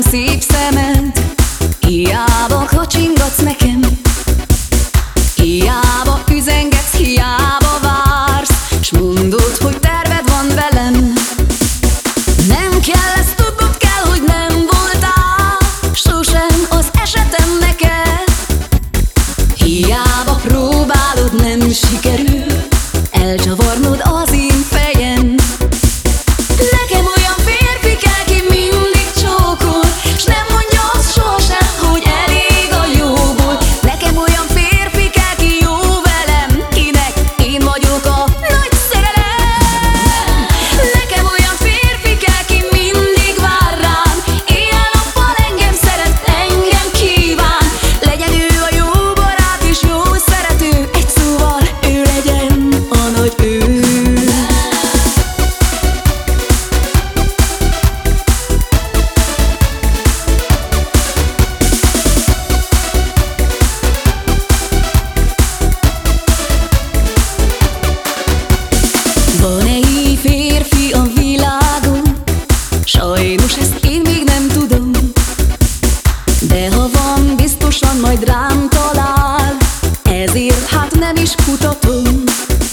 rám szép szemed Hiába kacsingatsz nekem. Hiába üzengetsz, hiába vársz S mondod, hogy terved van velem. Nem kell ezt tudnod kell, hogy nem voltál Sosem az esetem neked Hiába próbálod, nem sikerül nem